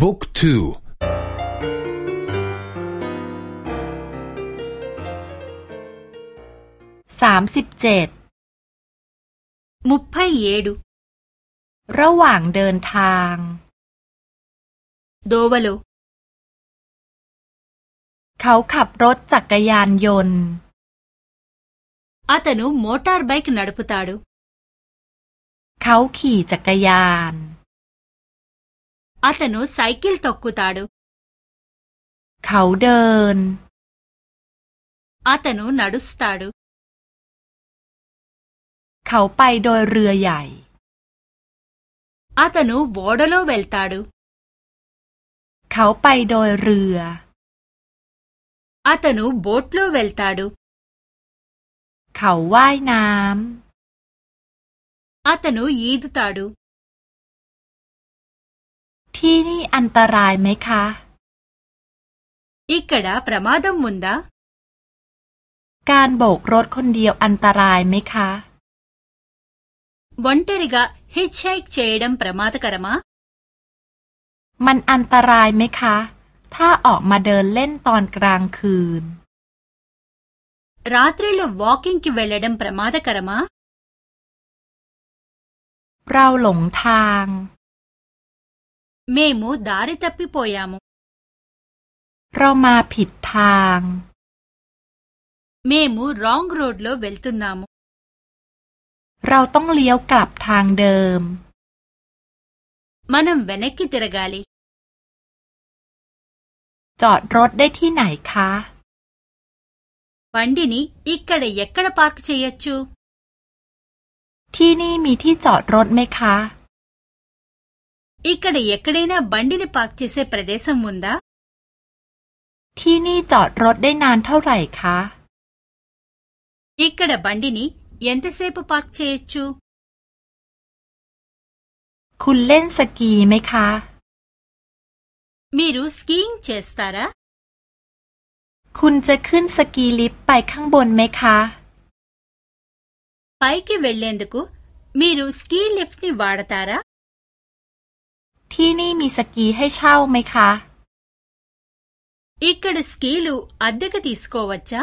บุ๊กทูสามสิบเจ็ดมุพเพเยดูระหว่างเดินทาง โดวโลเขาขับรถจักรยานยนต์อาตนุมอเตอร์ไบค์นัดพุตาดูเขาขี่จักรยานอตโนไซคิลตกกุตาดูเขาเดินอตโนนัดุสตาดูเขาไปโดยเรือใหญ่อตโนวอดโลเวลตาดูเขาไปโดยเรืออตโนบอทโลเวลตาดูเขาว่ายน้ำอตโนยีดตาดูที่นี่อันตรายไหมคะอิกระประมาดมุนดา การโบกรถคนเดียวอันตรายไหมคะ ఒ นเ ర ి గ ิกిฮิ హ เช్ చేయడం ప ్ ర మ ా ద กะ మ ాมันอันตรายไหมคะ ถ้าออกมาเดินเล่นตอนกลางคืนราตรีลวอ వాకింగ్కి వెళ్ళడం ప ్ ర กะ ద క เราหลงทาง మ มูด దారి త ప ్ ప ป ప ో య ా మ ుเรามาผิดทาง మ ม మ ు రాంగ్ రోడ్ లో వెళ్తున్నాము เราต้องเลี้ยวกลับทางเดิม มันเวนกิตระกาลีจอดรถได้ที่ไหนคะ วันดีนี้อีกกระไเยกกระปาร์คเชียชู ที่นี่มีที่จอดรถไหมคะอีกร้ั ఇక్కడ ఎ ్้น డ ై న ా బ ం డ ి న พักเชื่อే స ే ప ్ ర ద ే శ มุนดาที่นี่จอดรถได้นานเท่าไหร่คะอีกระบันดินี้ยันเตเซปปารักเชื่อชูคุณเล่นสกีไหมคะ มีรู้สกีงเชสตาระคุณจะขึ้นสกีลิฟต์ไปข้างบนไหมคะไปี่เวลเลนดกูมีรู้สกีลิฟต์นี่วาดตาระที่นี่มีสกีให้เช่าไหมคะ ఇక్కడ స్కీలు అద్దెకు తీసుకోవచ్చా